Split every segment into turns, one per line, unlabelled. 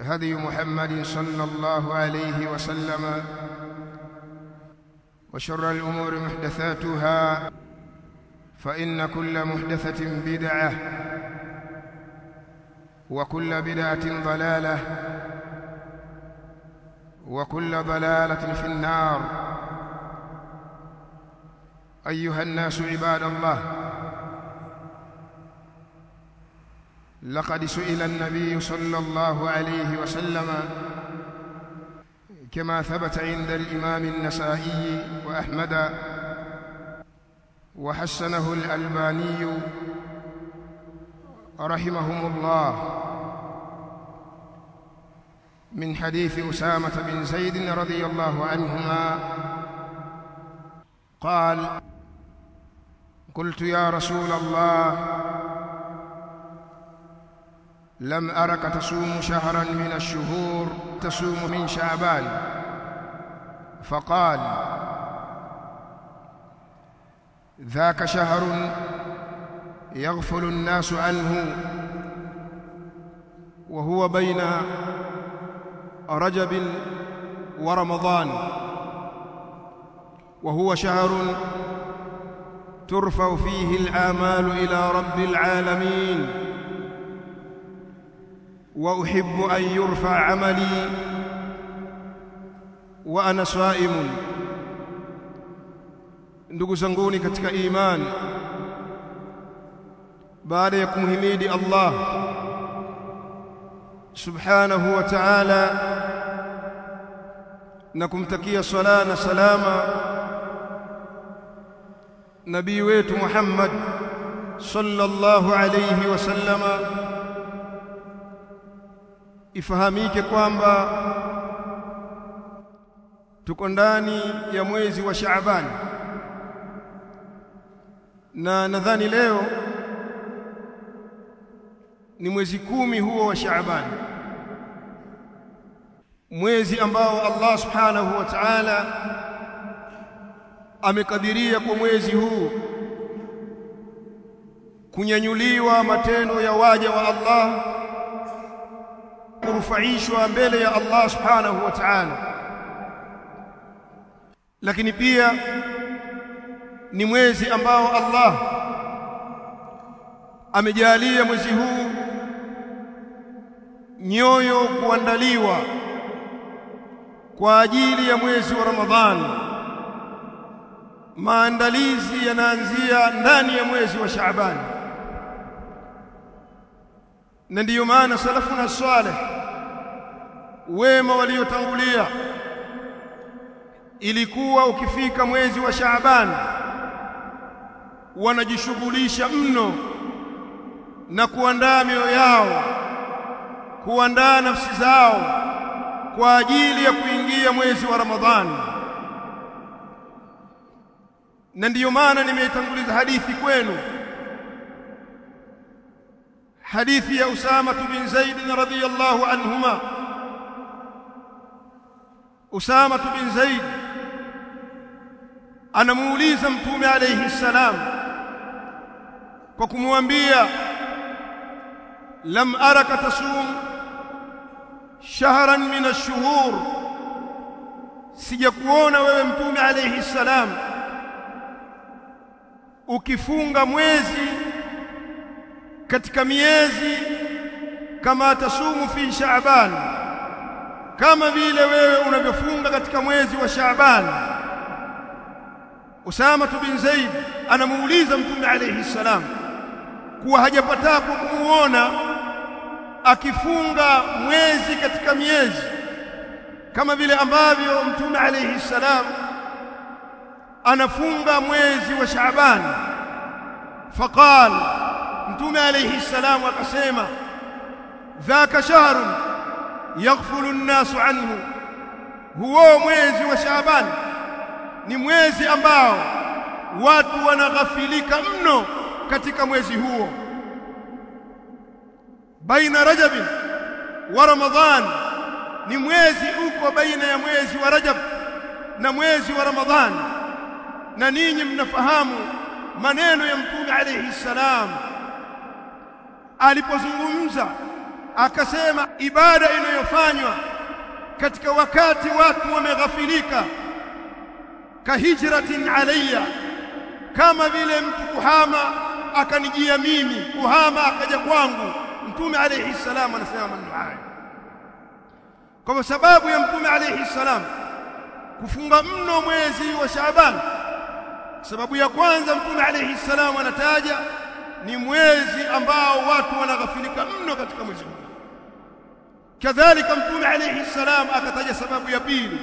هدي محمد صلى الله عليه وسلم وشر الأمور محدثاتها فإن كل محدثة بدعة وكل بدعة ضلالة وكل ضلالة في النار. أيها الناس عباد الله لقد سئل النبي صلى الله عليه وسلم كما ثبت عند الإمام النسائي وأحمد وحسنه الألباني رحمهم الله من حديث أسامة بن زيد رضي الله عنهما قال قلت يا رسول الله لم أرك تصوم شهرا من الشهور تصوم من شعبان. فقال ذاك شهر يغفل الناس عنه وهو بين رجب ورمضان. وهو شهر ترفع فيه الآمال إلى رب العالمين. وأحب أن يرفع عملي وأنا صائم. ندوق زنقوني كتك ايمان بعد يكون حميدي الله سبحانه وتعالى نكم تكيا صلاه سلاما نبي ويت محمد صلى الله عليه وسلم ifahamike kwamba tuko ndani ya mwezi wa Shaaban. Na nadhani leo ni mwezi kumi huo wa Shaaban. Mwezi ambao Allah subhanahu wa ta'ala amekadiria kwa mwezi huu kunyanyuliwa matendo ya waja wa Allah kurufaishwa mbele ya Allah subhanahu wa ta'ala. Lakini pia ni mwezi ambao Allah amejalia mwezi huu nyoyo kuandaliwa kwa ajili ya mwezi wa Ramadhani maandalizi yanaanzia ndani ya mwezi wa Shaaban na ndiyo maana salafuna salih wema waliotangulia. Ilikuwa ukifika mwezi wa Shaaban wanajishughulisha mno na kuandaa mioyo yao kuandaa nafsi zao kwa ajili ya kuingia mwezi wa Ramadhani na ndiyo maana nimeitanguliza hadithi kwenu. Hadithi ya Usama bin Zaid radhiyallahu anhuma Usama bin Zaid anamuuliza mtume alayhi salam kwa kumwambia lam araka tasum shahran min ash-shuhur sijakuona wewe mtume alayhi salam ukifunga mwezi katika miezi kama tasumu fi Shaaban kama vile wewe unavyofunga katika mwezi wa Shaaban. Usama bin Zaid anamuuliza Mtume alayhi salam kuwa hajapatapo kumuona akifunga mwezi katika miezi kama vile ambavyo Mtume alayhi salam anafunga mwezi wa Shaaban. Faqal Mtume alayhi salam akasema dhaka shahrun yaghfulu an-nasu anhu. Huo mwezi wa Shaaban ni mwezi ambao watu wanaghafilika mno katika mwezi huo. Baina rajab wa ramadhan ni mwezi uko baina ya mwezi wa rajab na mwezi wa ramadhan na ninyi mnafahamu maneno ya mtume alayhi salam. Alipozungumza akasema ibada inayofanywa katika wakati watu wameghafilika kahijratin alayya kama vile mtu kuhama akanijia mimi kuhama akaja kwangu. Mtume alayhi salam anasema maneno haya kwa sababu ya mtume alayhi salam kufunga mno mwezi wa Shaaban sababu ya kwanza mtume alayhi salam anataja ni mwezi ambao watu wanaghafilika mno katika mwezi huu. Kadhalika mtume alayhi salam akataja sababu ya pili.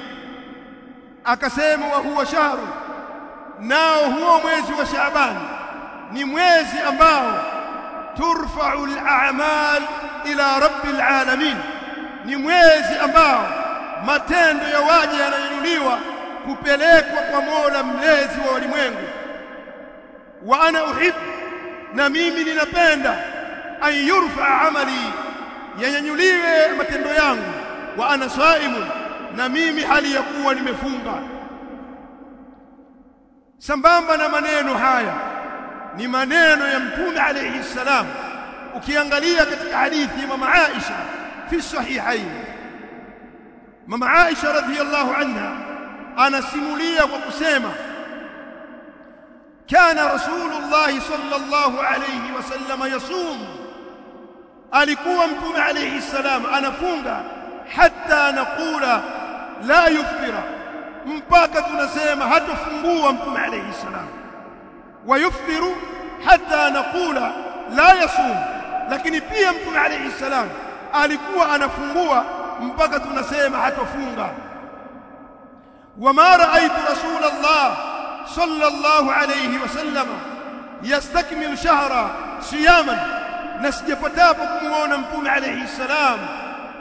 Akasema wa huwa shahru nao huo mwezi wa Shaaban ni mwezi ambao turfa'u al-a'mal ila rabbil alamin. Ni mwezi ambao matendo ya waja yananyuliwa kupelekwa kwa Mola mlezi wa ulimwengu. Wa ana uhibbu na mimi ninapenda an yurfa amali yanyanyuliwe matendo yangu wa ana saimun na mimi hali ya kuwa nimefunga. Sambamba na maneno haya ni maneno ya mtume alayhi salam ukiangalia katika hadithi ya mama Aisha fi sahihain mama Aisha radhiyallahu anha anasimulia kwa kusema كان رسول الله صلى الله عليه وسلم يصوم alikuwa mtume alayhi salam anafunga hatta naqula la yuftira mpaka tunasema hatofungua mtume alayhi salam wa yuftiru hatta naqula la yasum lakini pia mtume alayhi salam alikuwa anafungua mpaka tunasema hatofunga wama raaitu rasulullah sallallahu الله عليه yastakmilu shahra siyaman na sijapatapo kumuona mtume alayhi salam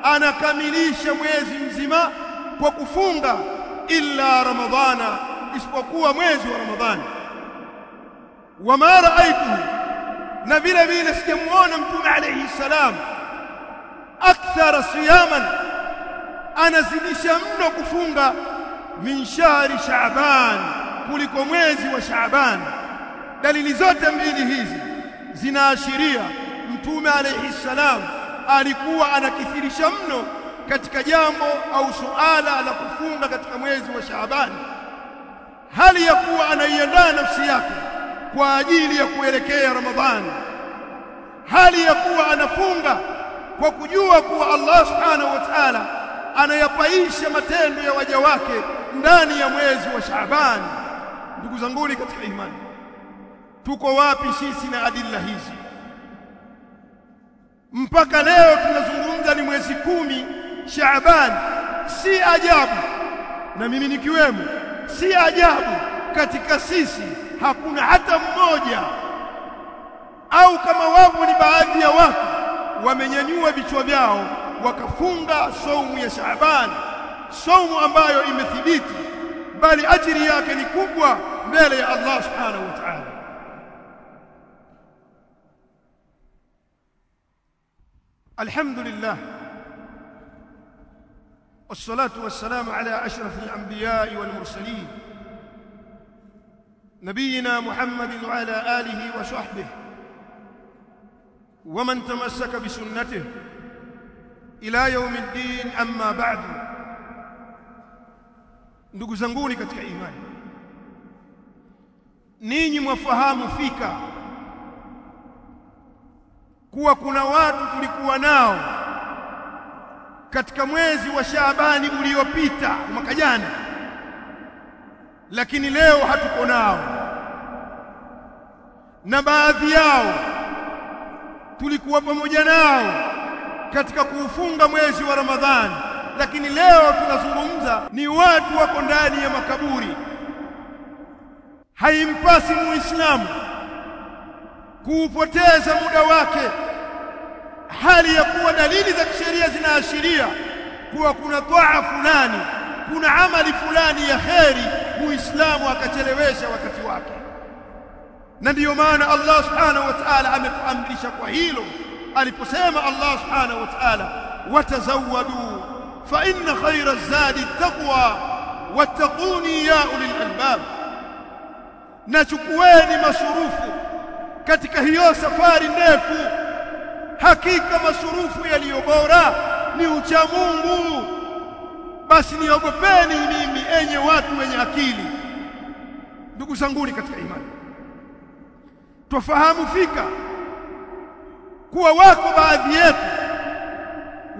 anakamilisha mwezi mzima kwa kufunga illa ramadhana isipokuwa mwezi wa ramadhani. Wama raaitu na vile vile sijamuona mtume alayhi salam akthara siyaman anazidisha mno kufunga min shahri shaaban kuliko mwezi wa shaaban. Dalili zote mbili hizi zinaashiria mtume alayhi salam alikuwa anakithirisha mno katika jambo au suala la kufunga katika mwezi wa Shaaban. Hali ya kuwa anaiandaa nafsi yake kwa ajili ya kuelekea Ramadhani hali ya kuwa anafunga kwa kujua kuwa Allah subhanahu wa ta'ala anayapaisha matendo ya waja wake ndani ya mwezi wa Shaaban ndugu zanguni katika imani tuko wapi sisi na adilla hizi? Mpaka leo tunazungumza ni mwezi kumi Shaaban si ajabu. Na mimi nikiwemo si ajabu katika sisi hakuna hata mmoja. Au kama wapo ni baadhi ya watu wamenyanyua vichwa vyao wakafunga saumu ya Shaaban saumu ambayo imethibiti bali ajiri yake ni kubwa mbele ya Allah subhanahu wa ta'ala alhamdulillah والصلاة والسلام على أشرف الأنبياء والمرسلين نبينا محمد وعلى آله وصحبه ومن تمسك بسنته إلى يوم الدين أما بعد. Ndugu zanguni katika imani. Ninyi mwafahamu fika kuwa kuna watu tulikuwa nao katika mwezi wa Shaabani uliopita mwaka jana. Lakini leo hatuko nao. Na baadhi yao tulikuwa pamoja nao katika kuufunga mwezi wa Ramadhani. Lakini leo tunazungumza ni watu wako ndani ya makaburi. Haimpasi muislamu kuupoteza muda wake hali ya kuwa dalili za kisheria zinaashiria kuwa kuna twaa fulani kuna amali fulani ya kheri muislamu akachelewesha wakati wake. Na ndiyo maana Allah subhanahu wa ta'ala ametuamrisha kwa hilo aliposema Allah subhanahu wa ta'ala watazawadu inna khayra zadi taqwa wattaquni ya ulil albab nachukueni masurufu katika hiyo safari ndefu. Hakika masurufu yaliyo bora ni ucha Mungu. Basi niogopeni mimi enye watu wenye akili. Ndugu zanguni katika imani twafahamu fika kuwa wako baadhi yetu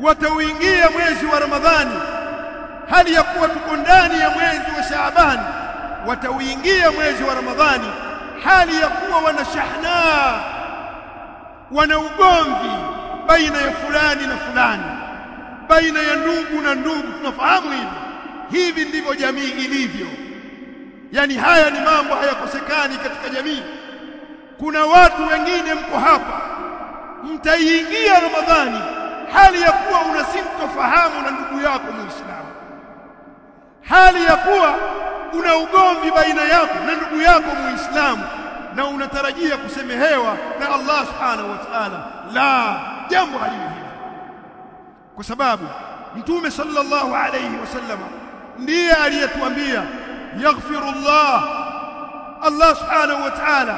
watauingia mwezi wa Ramadhani hali ya kuwa tuko ndani ya mwezi wa Shaabani watauingia mwezi wa Ramadhani hali ya kuwa wana shahna wana ugomvi baina ya fulani na fulani baina ya ndugu na ndugu. Tunafahamu hivi hivi ndivyo jamii ilivyo. Yani haya ni mambo hayakosekani katika jamii. Kuna watu wengine mko hapa mtaiingia Ramadhani hali ya kuwa una sintofahamu na ndugu yako muislamu hali ya kuwa una ugomvi baina yako na ndugu yako muislamu na unatarajia kusemehewa na Allah subhanahu wa ta'ala la jambo haliwi hivyo kwa sababu mtume sallallahu alayhi wasallam ndiye aliyetuambia yaghfirullah Allah subhanahu wa ta'ala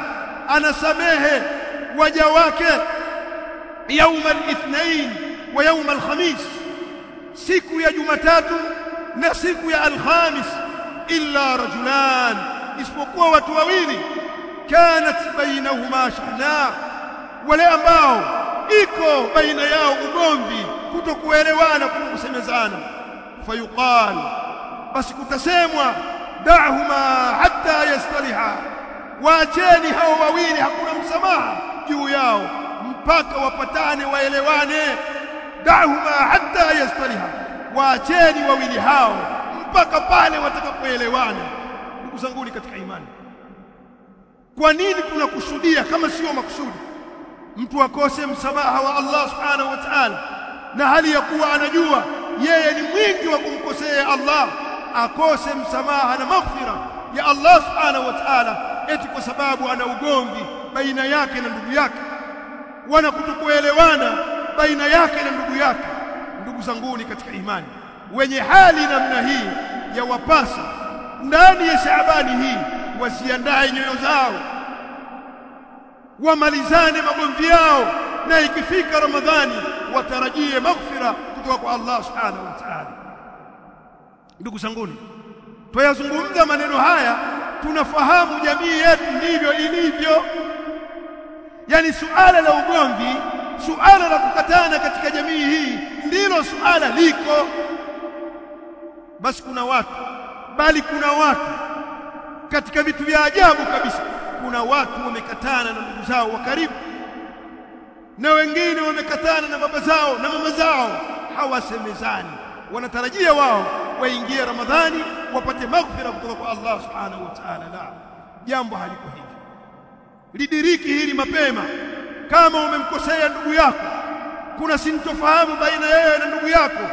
anasamehe waja wake يوم الاثنين wa yaum alkhamis siku ya jumatatu na siku ya alkhamis illa rajulan isipokuwa watu wawili kanat bainahuma shahna wale ambao iko baina yao ugomvi kutokuelewana kusemezana fayuqal basi kutasemwa da'huma hatta yastaliha waacheni hao wawili hakuna msamaha juu yao mpaka wapatane waelewane da'huma hatta yastaliha waacheni wawili hao mpaka pale watakapoelewana. Ndugu zangu katika imani kwa nini tunakusudia kama sio makusudi? Mtu akose msamaha wa Allah subhanahu wa ta'ala na hali ya kuwa anajua yeye ni mwingi wa kumkosea Allah akose msamaha na maghfira ya Allah subhanahu wa ta'ala eti kwa sababu ana ugomvi baina yake na ndugu yake. Wana kutokuelewana baina yake na ndugu yake ndugu zanguni katika imani wenye hali namna hii ya wapasa ndani ya Shaabani hii wasiandae nyoyo zao wamalizane magomvi yao na ikifika Ramadhani watarajie maghfira kutoka kwa Allah subhanahu wa ta'ala. Ndugu zanguni tuyazungumza maneno haya tunafahamu jamii yetu ndivyo ilivyo. Yani suala la ugomvi suala la kukatana katika jamii hii ndilo suala liko. Basi kuna watu bali kuna watu katika vitu vya ajabu kabisa. Kuna watu wamekatana na ndugu zao wa karibu na wengine wamekatana na baba zao na mama zao. Hawasemezani wanatarajia wao waingie ramadhani wapate maghfira kutoka kwa Allah subhanahu wa ta'ala. La jambo haliko hivi lidiriki hili mapema kama umemkosea ndugu yako kuna sintofahamu baina yeye na ndugu yako.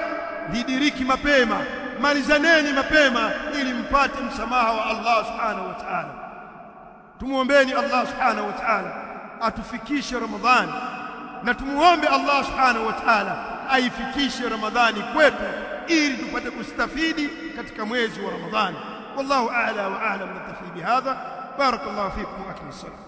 Lidiriki mapema malizaneni mapema ili mpate msamaha wa Allah subhanahu wa ta'ala. Tumuombeeni Allah subhanahu wa ta'ala atufikishe ramadhani na tumuombe Allah subhanahu wa ta'ala aifikishe ramadhani kwetu ili tupate kustafidi katika mwezi wa ramadhani. Wallahu a'la wa a'lam natafi bihadha barakallahu fikum wa akim salam